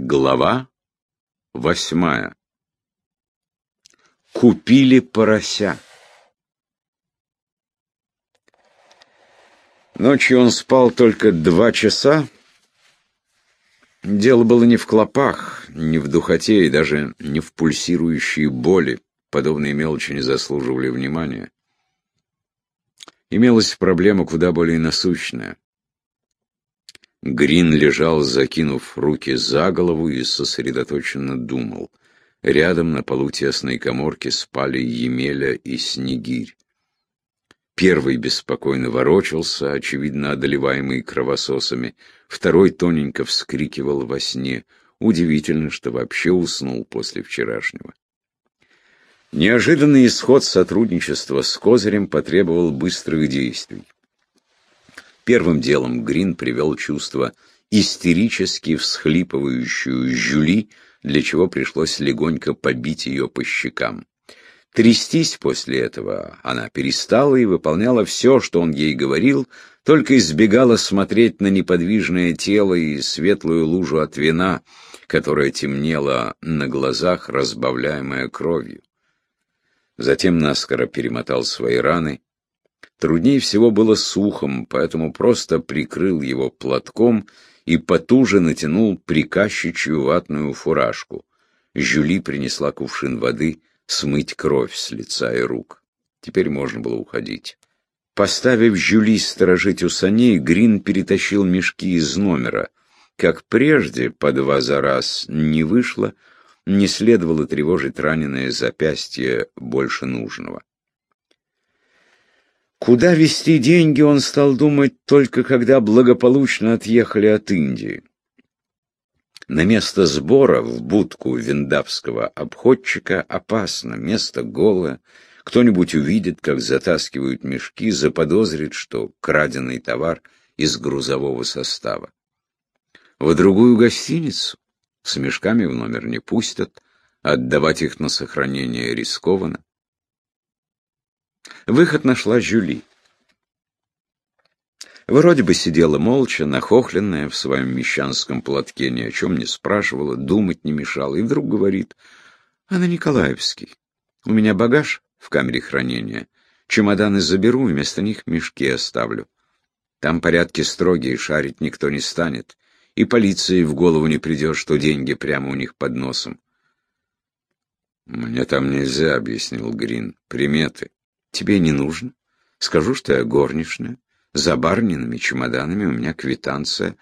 Глава восьмая. Купили порося. Ночью он спал только два часа. Дело было не в клопах, не в духоте и даже не в пульсирующей боли. Подобные мелочи не заслуживали внимания. Имелась проблема куда более насущная. Грин лежал, закинув руки за голову и сосредоточенно думал. Рядом на полу тесной коморки спали Емеля и Снегирь. Первый беспокойно ворочался, очевидно одолеваемый кровососами. Второй тоненько вскрикивал во сне. Удивительно, что вообще уснул после вчерашнего. Неожиданный исход сотрудничества с Козырем потребовал быстрых действий. Первым делом Грин привел чувство истерически всхлипывающую Жюли, для чего пришлось легонько побить ее по щекам. Трястись после этого она перестала и выполняла все, что он ей говорил, только избегала смотреть на неподвижное тело и светлую лужу от вина, которая темнела на глазах, разбавляемая кровью. Затем наскоро перемотал свои раны Труднее всего было с ухом, поэтому просто прикрыл его платком и потуже натянул приказчичью ватную фуражку. Жюли принесла кувшин воды смыть кровь с лица и рук. Теперь можно было уходить. Поставив Жюли сторожить у саней, Грин перетащил мешки из номера. Как прежде, по два за раз, не вышло, не следовало тревожить раненое запястье больше нужного. Куда вести деньги, он стал думать только когда благополучно отъехали от Индии. На место сбора в будку виндавского обходчика опасно, место голое. Кто-нибудь увидит, как затаскивают мешки, заподозрит, что краденый товар из грузового состава. В другую гостиницу с мешками в номер не пустят, отдавать их на сохранение рискованно. Выход нашла Жюли. Вроде бы сидела молча, нахохленная в своем мещанском платке, ни о чем не спрашивала, думать не мешала, и вдруг говорит, «А на Николаевский. У меня багаж в камере хранения. Чемоданы заберу, вместо них мешки оставлю. Там порядки строгие, шарить никто не станет, и полиции в голову не придет, что деньги прямо у них под носом». «Мне там нельзя», — объяснил Грин, — «приметы». Тебе не нужно. Скажу, что я горничная. За барниными чемоданами у меня квитанция.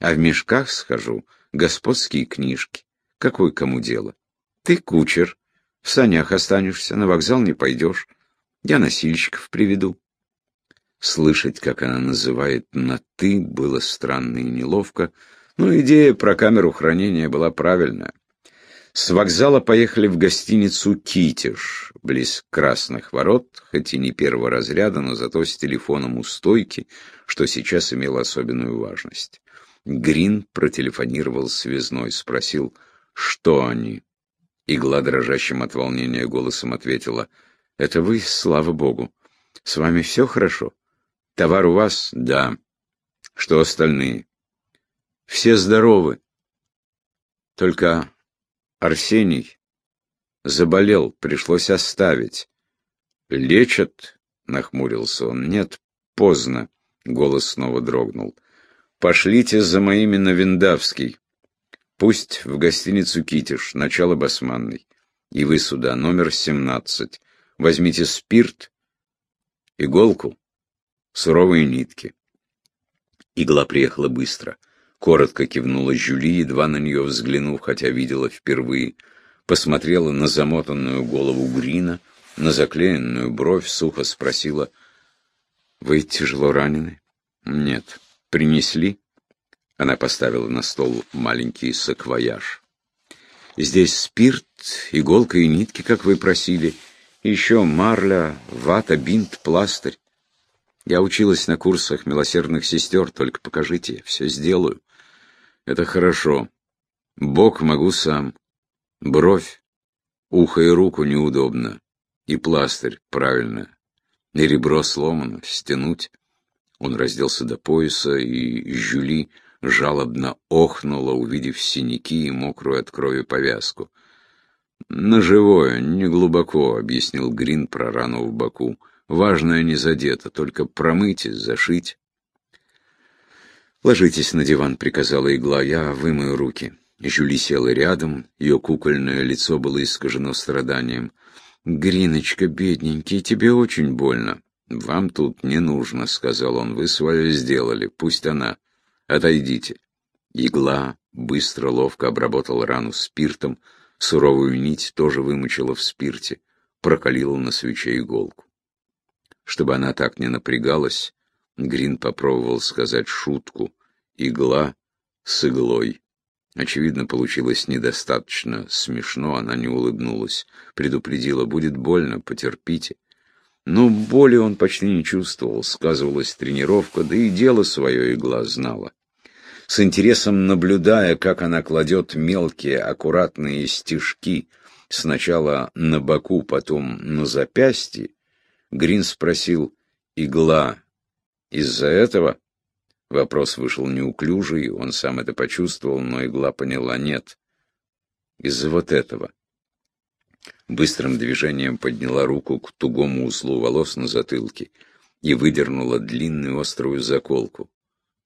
А в мешках схожу господские книжки. Какое кому дело? Ты кучер. В санях останешься, на вокзал не пойдешь. Я носильщиков приведу. Слышать, как она называет на «ты», было странно и неловко, но идея про камеру хранения была правильная. С вокзала поехали в гостиницу «Китиш», близ Красных ворот, хоть и не первого разряда, но зато с телефоном у стойки, что сейчас имело особенную важность. Грин протелефонировал связной, спросил, что они. Игла дрожащим от волнения голосом ответила, «Это вы, слава богу. С вами все хорошо? Товар у вас?» «Да». «Что остальные?» «Все здоровы. Только Арсений заболел, пришлось оставить. Лечат? Нахмурился он. Нет, поздно. Голос снова дрогнул. Пошлите за моими на Виндавский. Пусть в гостиницу Китиш, начало Басманной. И вы сюда, номер семнадцать. Возьмите спирт, иголку, суровые нитки. Игла приехала быстро. Коротко кивнула Жюли, едва на нее взглянув, хотя видела впервые. Посмотрела на замотанную голову Грина, на заклеенную бровь, сухо спросила, «Вы тяжело ранены?» «Нет». «Принесли?» Она поставила на стол маленький саквояж. «Здесь спирт, иголка и нитки, как вы просили, еще марля, вата, бинт, пластырь. Я училась на курсах милосердных сестер, только покажите, все сделаю». Это хорошо. Бог могу сам. Бровь, ухо и руку неудобно. И пластырь, правильно. И ребро сломано, стянуть. Он разделся до пояса, и Жюли жалобно охнула, увидев синяки и мокрую от крови повязку. «Ножевое, не глубоко», — объяснил Грин про рану в боку. «Важное не задето, только промыть и зашить». «Ложитесь на диван», — приказала игла, — «я вымою руки». Жюли села рядом, ее кукольное лицо было искажено страданием. «Гриночка, бедненький, тебе очень больно». «Вам тут не нужно», — сказал он, — «вы свое сделали, пусть она. Отойдите». Игла быстро, ловко обработала рану спиртом, суровую нить тоже вымочила в спирте, прокалила на свече иголку. Чтобы она так не напрягалась, Грин попробовал сказать шутку. Игла с иглой. Очевидно, получилось недостаточно смешно, она не улыбнулась. Предупредила, будет больно, потерпите. Но боли он почти не чувствовал, сказывалась тренировка, да и дело свое игла знала. С интересом наблюдая, как она кладет мелкие, аккуратные стежки, сначала на боку, потом на запястье, Грин спросил, «Игла из-за этого?» Вопрос вышел неуклюжий, он сам это почувствовал, но игла поняла нет. Из-за вот этого. Быстрым движением подняла руку к тугому узлу волос на затылке и выдернула длинную острую заколку.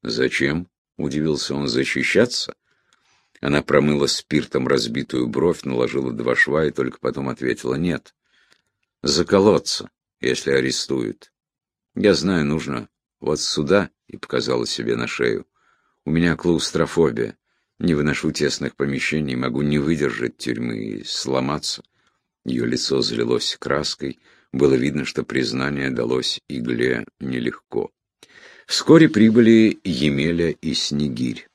«Зачем?» — удивился он. «Защищаться?» Она промыла спиртом разбитую бровь, наложила два шва и только потом ответила «нет». «Заколоться, если арестуют. Я знаю, нужно вот сюда и показала себе на шею. У меня клаустрофобия. Не выношу тесных помещений, могу не выдержать тюрьмы и сломаться. Ее лицо залилось краской. Было видно, что признание далось игле нелегко. Вскоре прибыли Емеля и Снегирь.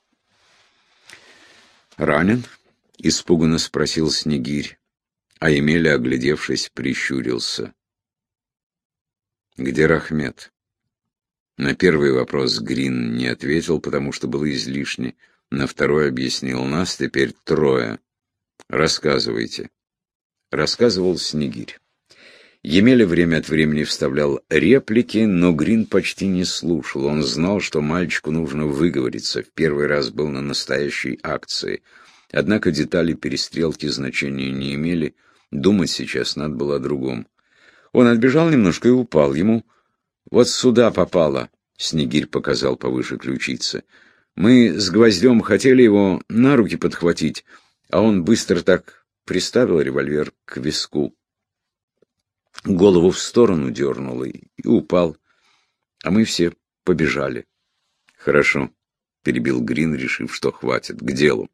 «Ранен?» — испуганно спросил Снегирь. А Емеля, оглядевшись, прищурился. «Где Рахмет?» На первый вопрос Грин не ответил, потому что было излишне. На второй объяснил нас, теперь трое. Рассказывайте. Рассказывал Снегирь. Емеля время от времени вставлял реплики, но Грин почти не слушал. Он знал, что мальчику нужно выговориться. В первый раз был на настоящей акции. Однако детали перестрелки значения не имели. Думать сейчас надо было о другом. Он отбежал немножко и упал. Ему вот сюда попало, — Снегирь показал повыше ключицы. Мы с гвоздем хотели его на руки подхватить, а он быстро так приставил револьвер к виску. Голову в сторону дернул и, упал. А мы все побежали. Хорошо, — перебил Грин, решив, что хватит. К делу.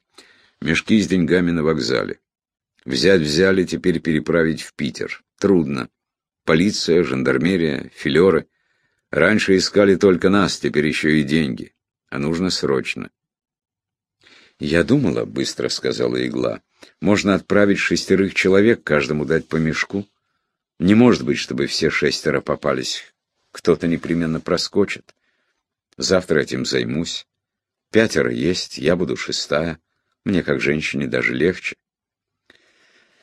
Мешки с деньгами на вокзале. Взять взяли, теперь переправить в Питер. Трудно. Полиция, жандармерия, филеры. Раньше искали только нас, теперь еще и деньги. А нужно срочно. «Я думала», — быстро сказала игла, — «можно отправить шестерых человек, каждому дать по мешку. Не может быть, чтобы все шестеро попались. Кто-то непременно проскочит. Завтра этим займусь. Пятеро есть, я буду шестая. Мне, как женщине, даже легче».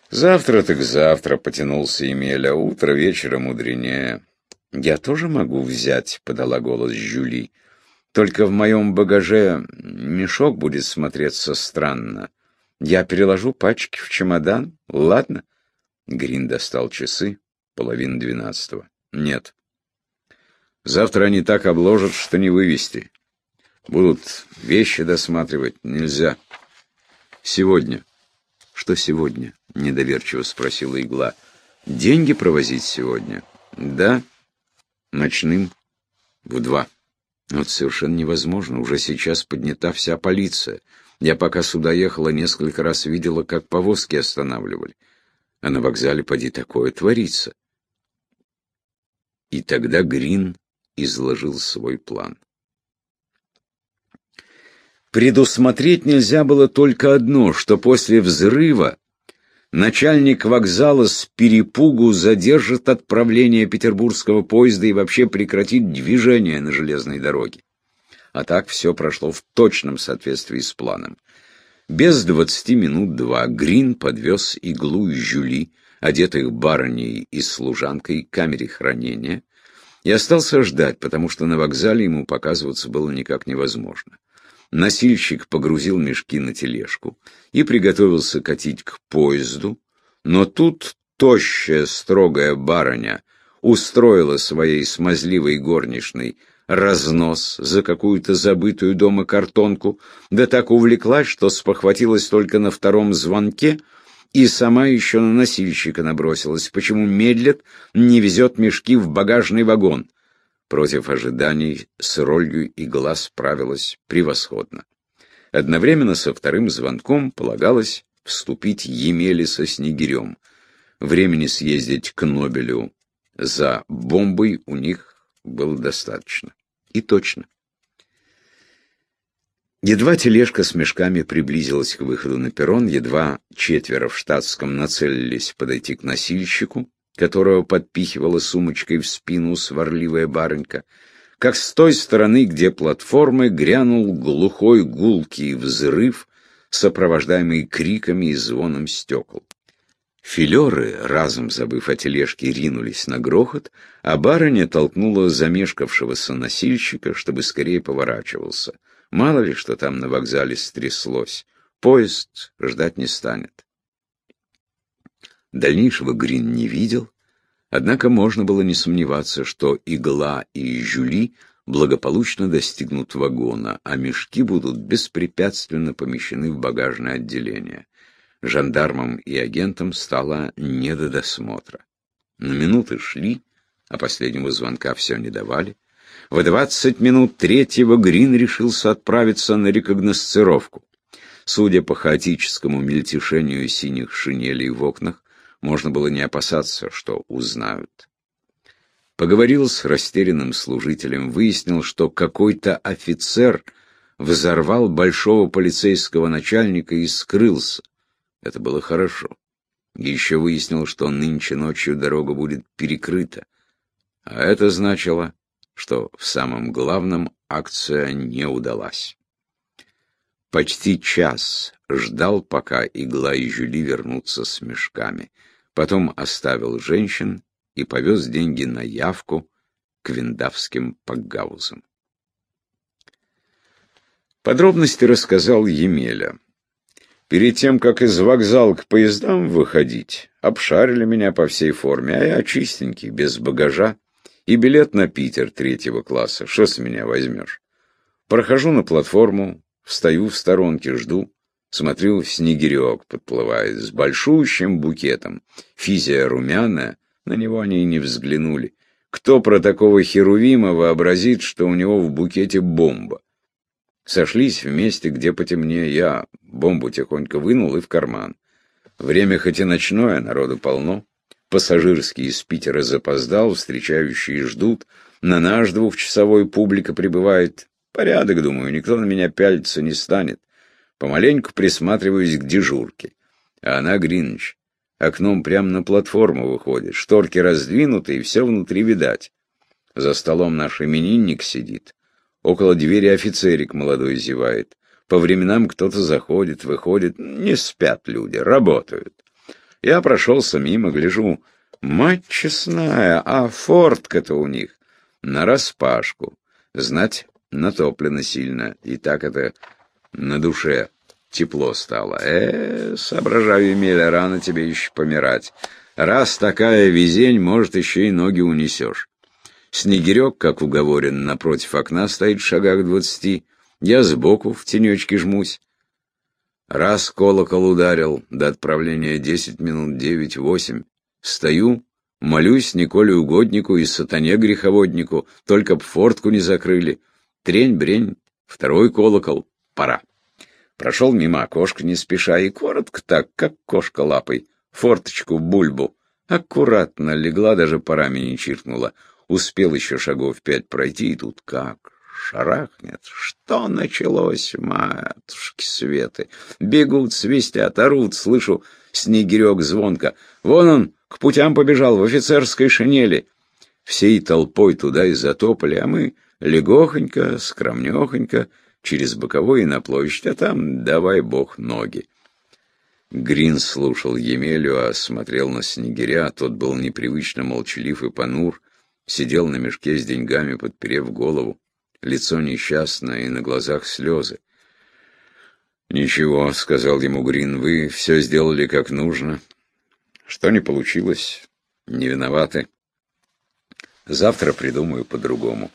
«Завтра так завтра», — потянулся Емеля, — «утро вечера мудренее». «Я тоже могу взять», — подала голос Жюли. «Только в моем багаже мешок будет смотреться странно. Я переложу пачки в чемодан, ладно?» Грин достал часы, половина двенадцатого. «Нет. Завтра они так обложат, что не вывести. Будут вещи досматривать, нельзя. Сегодня». «Что сегодня?» — недоверчиво спросила игла. «Деньги провозить сегодня?» «Да». Ночным в два. Вот совершенно невозможно. Уже сейчас поднята вся полиция. Я пока сюда ехала, несколько раз видела, как повозки останавливали. А на вокзале поди такое творится. И тогда Грин изложил свой план. Предусмотреть нельзя было только одно, что после взрыва начальник вокзала с перепугу задержит отправление петербургского поезда и вообще прекратит движение на железной дороге. А так все прошло в точном соответствии с планом. Без двадцати минут два Грин подвез иглу и Жюли, одетых барыней и служанкой, к камере хранения, и остался ждать, потому что на вокзале ему показываться было никак невозможно. Носильщик погрузил мешки на тележку и приготовился катить к поезду, но тут тощая строгая барыня устроила своей смазливой горничной разнос за какую-то забытую дома картонку, да так увлеклась, что спохватилась только на втором звонке и сама еще на носильщика набросилась, почему медлит, не везет мешки в багажный вагон. Против ожиданий с ролью игла справилась превосходно. Одновременно со вторым звонком полагалось вступить Емеле со Снегирем. Времени съездить к Нобелю за бомбой у них было достаточно. И точно. Едва тележка с мешками приблизилась к выходу на перрон, едва четверо в штатском нацелились подойти к носильщику, которого подпихивала сумочкой в спину сварливая барынька, как с той стороны, где платформы, грянул глухой гулкий взрыв, сопровождаемый криками и звоном стекол. Филеры, разом забыв о тележке, ринулись на грохот, а барыня толкнула замешкавшегося носильщика, чтобы скорее поворачивался. Мало ли, что там на вокзале стряслось. Поезд ждать не станет. Дальнейшего Грин не видел, однако можно было не сомневаться, что Игла и Жюли благополучно достигнут вагона, а мешки будут беспрепятственно помещены в багажное отделение жандармам и агентам стало не до досмотра. На минуты шли, а последнего звонка все не давали. В двадцать минут третьего Грин решился отправиться на рекогносцировку. Судя по хаотическому мельтешению синих шинелей в окнах, можно было не опасаться, что узнают. Поговорил с растерянным служителем, выяснил, что какой-то офицер взорвал большого полицейского начальника и скрылся. Это было хорошо. Еще выяснил, что нынче ночью дорога будет перекрыта. А это значило, что в самом главном акция не удалась. Почти час ждал, пока Игла и Жюли вернутся с мешками. Потом оставил женщин и повез деньги на явку к виндавским пакгаузам. Подробности рассказал Емеля. Перед тем, как из вокзала к поездам выходить, обшарили меня по всей форме, а я чистенький, без багажа. И билет на Питер третьего класса. Что с меня возьмешь? Прохожу на платформу, встаю в сторонке, жду. Смотрю, снегирек подплывает с большущим букетом. Физия румяная, на него они и не взглянули. Кто про такого Херувима вообразит, что у него в букете бомба? Сошлись вместе, где потемнее. Я бомбу тихонько вынул и в карман. Время хоть и ночное, народу полно. Пассажирский из Питера запоздал, встречающие ждут. На наш двухчасовой публика прибывает. Порядок, думаю, никто на меня пялиться не станет. Помаленьку присматриваюсь к дежурке. А она, Гринч, окном прямо на платформу выходит. Шторки раздвинуты, и все внутри видать. За столом наш именинник сидит. Около двери офицерик молодой зевает. По временам кто-то заходит, выходит. Не спят люди, работают. Я прошелся мимо, гляжу. Мать честная, а фортка-то у них нараспашку. Знать, натоплено сильно. И так это на душе тепло стало. Э, соображаю, Емеля, рано тебе еще помирать. Раз такая везень, может, еще и ноги унесешь. Снегирек, как уговорен, напротив окна стоит в шагах двадцати. Я сбоку в тенечке жмусь. Раз колокол ударил, до отправления десять минут, девять, восемь. Стою, молюсь Николе Угоднику и сатане греховоднику, только б фортку не закрыли. Трень-брень, второй колокол, пора. Прошел мимо окошка не спеша и коротко так, как кошка лапой, форточку, бульбу. Аккуратно легла, даже парами не чиркнула. Успел еще шагов пять пройти, и тут как шарахнет. Что началось, матушки Светы? Бегут, свистят, орут, слышу снегирек звонко. Вон он, к путям побежал, в офицерской шинели. Всей толпой туда и затопали, а мы легохонько, скромнехонько, через боковой и на площадь, а там, давай бог, ноги. Грин слушал Емелю, а смотрел на снегиря, тот был непривычно молчалив и понур, сидел на мешке с деньгами, подперев голову. Лицо несчастное и на глазах слезы. «Ничего», — сказал ему Грин, — «вы все сделали как нужно. Что не получилось, не виноваты. Завтра придумаю по-другому».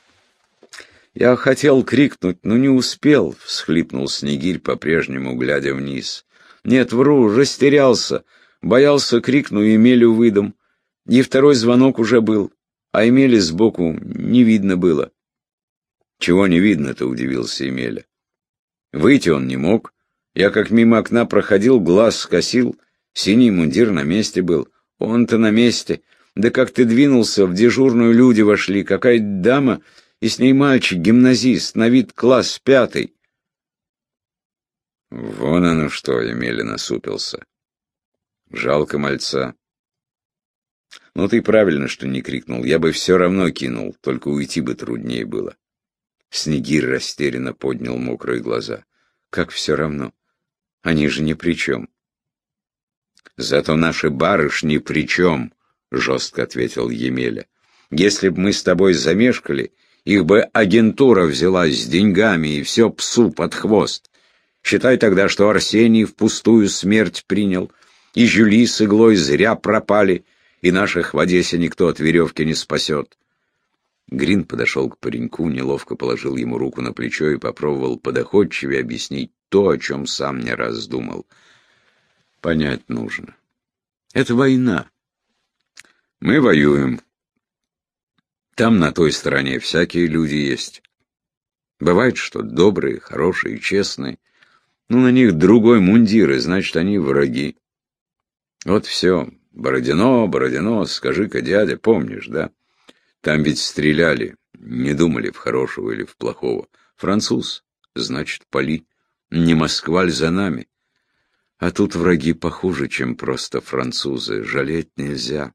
«Я хотел крикнуть, но не успел», — всхлипнул Снегирь, по-прежнему глядя вниз. «Нет, вру, растерялся. Боялся крикну, Емелю выдам. И второй звонок уже был, а Емели сбоку не видно было». «Чего не видно-то?» — удивился Емеля. «Выйти он не мог, я как мимо окна проходил, глаз скосил, синий мундир на месте был. Он-то на месте. Да как ты двинулся, в дежурную люди вошли, какая-то дама, и с ней мальчик, гимназист, на вид класс пятый. Вон оно что, Емеля насупился. Жалко мальца. Ну ты правильно, что не крикнул, я бы все равно кинул, только уйти бы труднее было. Снегирь растерянно поднял мокрые глаза. Как все равно? Они же ни при чем. Зато наши барышни при чем, жестко ответил Емеля. Если б мы с тобой замешкали, их бы агентура взяла с деньгами и все псу под хвост. Считай тогда, что Арсений впустую смерть принял, и Жюли с иглой зря пропали, и наших в Одессе никто от веревки не спасет. Грин подошел к пареньку, неловко положил ему руку на плечо и попробовал подоходчивее объяснить то, о чем сам не раз думал. Понять нужно. Это война. Мы воюем. Там, на той стороне, всякие люди есть. Бывает, что добрые, хорошие, честные. Ну, на них другой мундир, и значит, они враги. Вот все. Бородино, Бородино, скажи-ка, дядя, помнишь, да? Там ведь стреляли, не думали в хорошего или в плохого. Француз, значит, пали. Не Москваль за нами. А тут враги похуже, чем просто французы. Жалеть нельзя.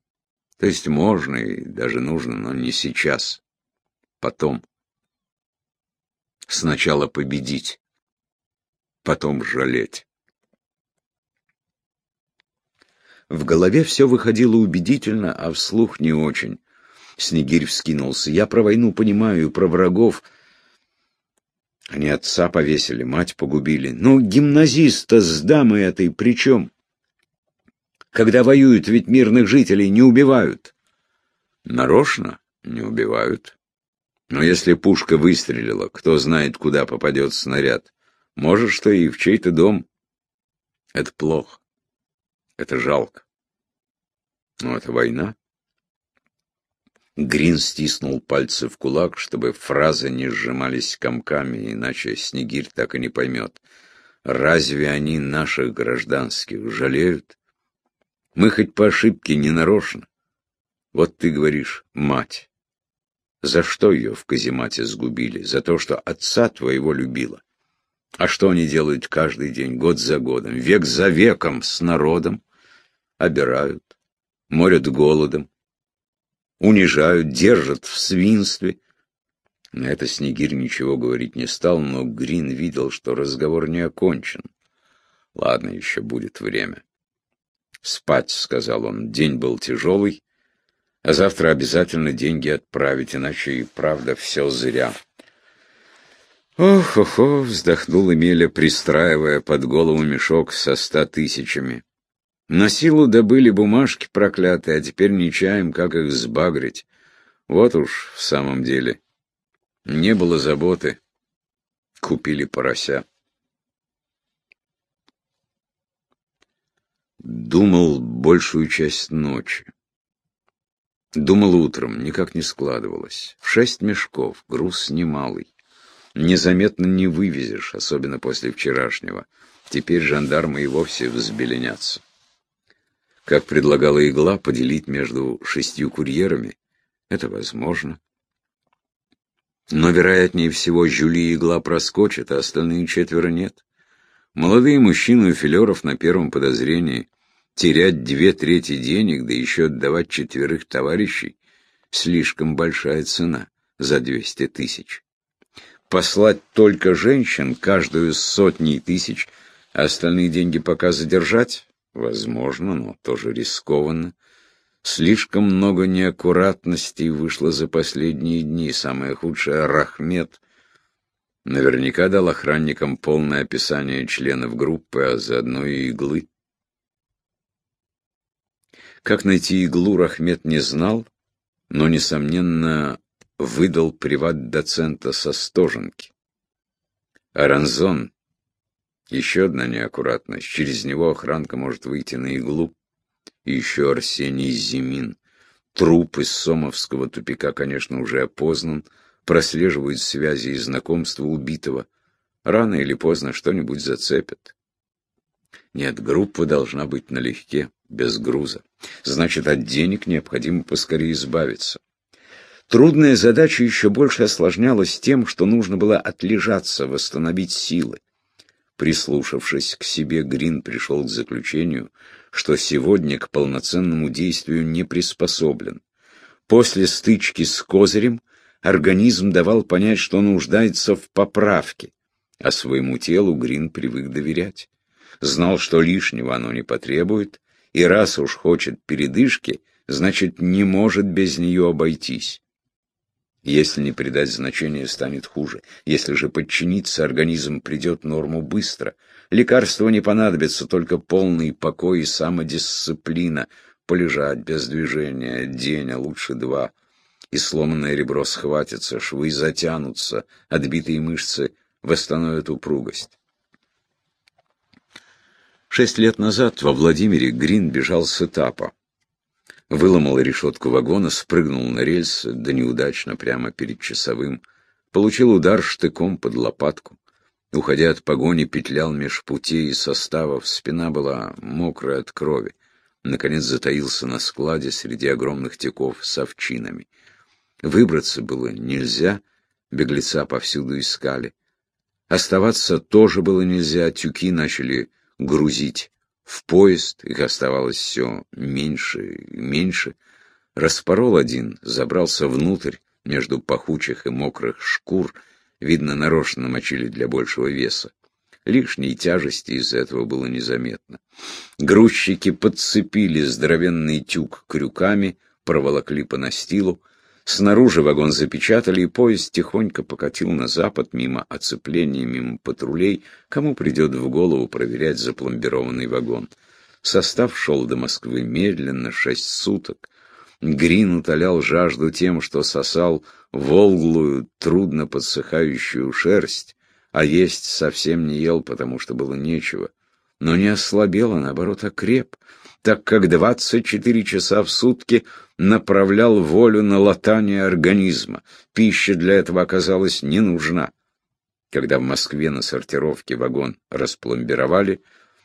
То есть можно и даже нужно, но не сейчас. Потом. Сначала победить. Потом жалеть. В голове все выходило убедительно, а вслух не очень. Снегирь вскинулся. Я про войну понимаю, про врагов — они отца повесили, мать погубили. Ну, гимназиста с дамой этой при чем? Когда воюют, ведь мирных жителей не убивают. Нарочно не убивают. Но если пушка выстрелила, кто знает, куда попадет снаряд. Может, что и в чей-то дом. Это плохо. Это жалко. Но это война. Грин стиснул пальцы в кулак, чтобы фразы не сжимались комками, иначе Снегирь так и не поймет. Разве они наших гражданских жалеют? Мы хоть по ошибке не нарочно. Вот ты говоришь «мать». За что ее в каземате сгубили? За то, что отца твоего любила. А что они делают каждый день, год за годом, век за веком с народом? Обирают, морят голодом, унижают, держат в свинстве. На это Снегирь ничего говорить не стал, но Грин видел, что разговор не окончен. Ладно, еще будет время. «Спать», — сказал он, — «день был тяжелый, а завтра обязательно деньги отправить, иначе и правда все зря». «Ох-ох-ох», — вздохнул Эмиля, пристраивая под голову мешок со ста тысячами. На силу добыли бумажки проклятые, а теперь не чаем, как их сбагрить. Вот уж в самом деле. Не было заботы. Купили порося. Думал большую часть ночи. Думал утром, никак не складывалось. Шесть мешков, груз немалый. Незаметно не вывезешь, особенно после вчерашнего. Теперь жандармы и вовсе взбеленятся как предлагала игла, поделить между шестью курьерами. Это возможно. Но, вероятнее всего, Жюли игла проскочат, а остальные четверо нет. Молодые мужчины у филеров на первом подозрении. Терять две трети денег, да еще отдавать четверых товарищей — слишком большая цена за двести тысяч. Послать только женщин, каждую с сотней тысяч, а остальные деньги пока задержать Возможно, но тоже рискованно. Слишком много неаккуратностей вышло за последние дни. Самое худшее — Рахмет. Наверняка дал охранникам полное описание членов группы, а заодно и иглы. Как найти иглу, Рахмет не знал, но, несомненно, выдал приват-доцента со Стоженки. Аранзон — еще одна неаккуратность. Через него охранка может выйти на иглу. И еще Арсений Зимин. Труп из Сомовского тупика, конечно, уже опознан, прослеживают связи и знакомства убитого. Рано или поздно что-нибудь зацепят. Нет, группа должна быть налегке, без груза. Значит, от денег необходимо поскорее избавиться. Трудная задача еще больше осложнялась тем, что нужно было отлежаться, восстановить силы. Прислушавшись к себе, Грин пришел к заключению, что сегодня к полноценному действию не приспособлен. После стычки с Козырем организм давал понять, что нуждается в поправке, а своему телу Грин привык доверять. Знал, что лишнего оно не потребует, и раз уж хочет передышки, значит, не может без нее обойтись. Если не придать значения, станет хуже. Если же подчиниться, организм придет норму быстро. Лекарства не понадобятся, только полный покой и самодисциплина. Полежать без движения день, а лучше два. И сломанное ребро схватится, швы затянутся, отбитые мышцы восстановят упругость. Шесть лет назад во Владимире Грин бежал с этапа выломал решетку вагона, спрыгнул на рельсы, да неудачно прямо перед часовым, получил удар штыком под лопатку. Уходя от погони, петлял меж путей и составов, спина была мокрая от крови. Наконец затаился на складе среди огромных теков с овчинами. Выбраться было нельзя, беглеца повсюду искали. Оставаться тоже было нельзя, тюки начали грузить в поезд, их оставалось все меньше и меньше. Распорол один, забрался внутрь, между пахучих и мокрых шкур, видно, нарочно намочили для большего веса. Лишней тяжести из-за этого было незаметно. Грузчики подцепили здоровенный тюк крюками, проволокли по настилу, Снаружи вагон запечатали, и поезд тихонько покатил на запад мимо оцепления, мимо патрулей, кому придет в голову проверять запломбированный вагон. Состав шел до Москвы медленно, шесть суток. Грин утолял жажду тем, что сосал волглую, трудно подсыхающую шерсть, а есть совсем не ел, потому что было нечего. Но не ослабел, а наоборот окреп, так как 24 часа в сутки направлял волю на латание организма. Пища для этого оказалась не нужна. Когда в Москве на сортировке вагон распломбировали,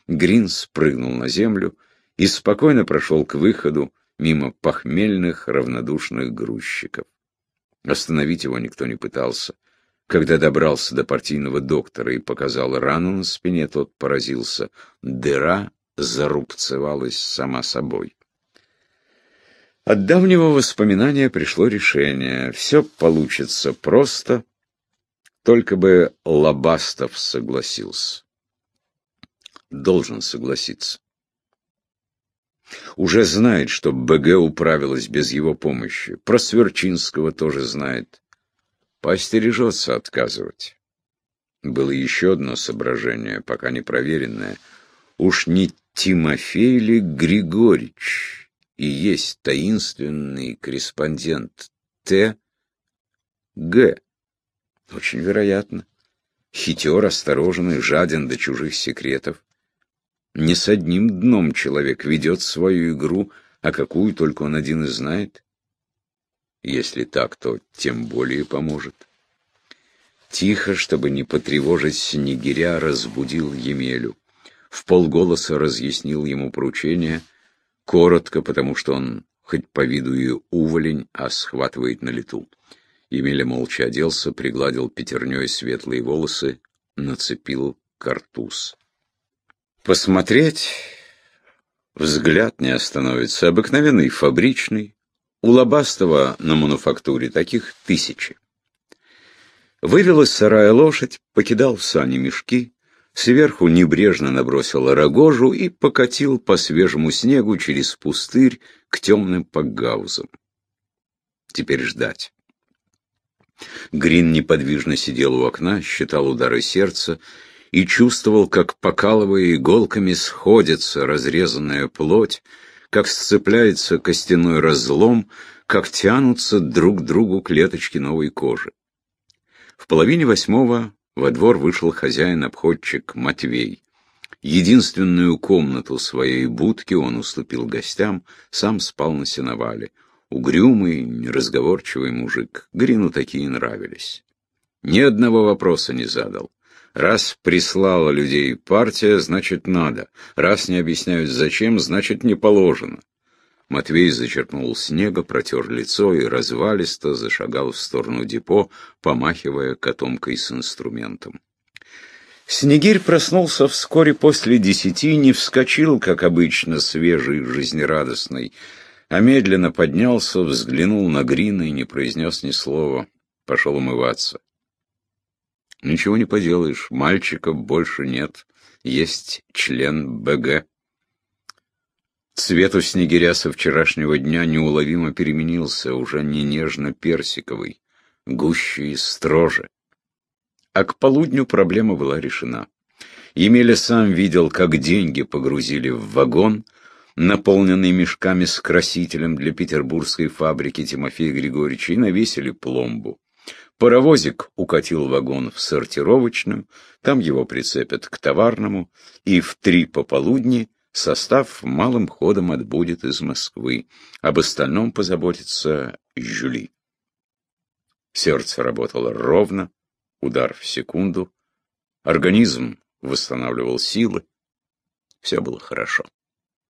Грин спрыгнул на землю и спокойно прошел к выходу мимо похмельных равнодушных грузчиков. Остановить его никто не пытался. Когда добрался до партийного доктора и показал рану на спине, тот поразился. Дыра зарубцевалась сама собой. От давнего воспоминания пришло решение. Все получится просто, только бы Лобастов согласился. Должен согласиться. Уже знает, что БГ управилась без его помощи. Про Сверчинского тоже знает. Поостережется отказывать. Было еще одно соображение, пока не проверенное. Уж не Тимофей Григорьевич и есть таинственный корреспондент Т. Г. Очень вероятно. Хитер, осторожный, жаден до чужих секретов. Не с одним дном человек ведет свою игру, а какую только он один и знает. Если так, то тем более поможет. Тихо, чтобы не потревожить снегиря, разбудил Емелю в полголоса разъяснил ему поручение, коротко, потому что он хоть по виду и уволень, а схватывает на лету. Емеля молча оделся, пригладил пятерней светлые волосы, нацепил картуз. Посмотреть взгляд не остановится. Обыкновенный фабричный. У Лобастова на мануфактуре таких тысячи. Вывел из сарая лошадь, покидал сани мешки, сверху небрежно набросил рогожу и покатил по свежему снегу через пустырь к темным пакгаузам. Теперь ждать. Грин неподвижно сидел у окна, считал удары сердца и чувствовал, как, покалывая иголками, сходится разрезанная плоть, как сцепляется костяной разлом, как тянутся друг к другу клеточки новой кожи. В половине восьмого во двор вышел хозяин-обходчик Матвей. Единственную комнату своей будки он уступил гостям, сам спал на сеновале. Угрюмый, неразговорчивый мужик. Грину такие нравились. Ни одного вопроса не задал. Раз прислала людей партия, значит надо. Раз не объясняют зачем, значит не положено. Матвей зачерпнул снега, протер лицо и развалисто зашагал в сторону депо, помахивая котомкой с инструментом. Снегирь проснулся вскоре после десяти, не вскочил, как обычно, свежий, жизнерадостный, а медленно поднялся, взглянул на Грина и не произнес ни слова. Пошел умываться. Ничего не поделаешь, мальчика больше нет, есть член БГ. Цвет у снегиря со вчерашнего дня неуловимо переменился, уже не нежно-персиковый, гуще и строже. А к полудню проблема была решена. Емеля сам видел, как деньги погрузили в вагон, наполненный мешками с красителем для петербургской фабрики Тимофея Григорьевича, и навесили пломбу. Паровозик укатил вагон в сортировочную, там его прицепят к товарному, и в три пополудни Состав малым ходом отбудет из Москвы. Об остальном позаботится Жюли. Сердце работало ровно, удар в секунду. Организм восстанавливал силы. Все было хорошо.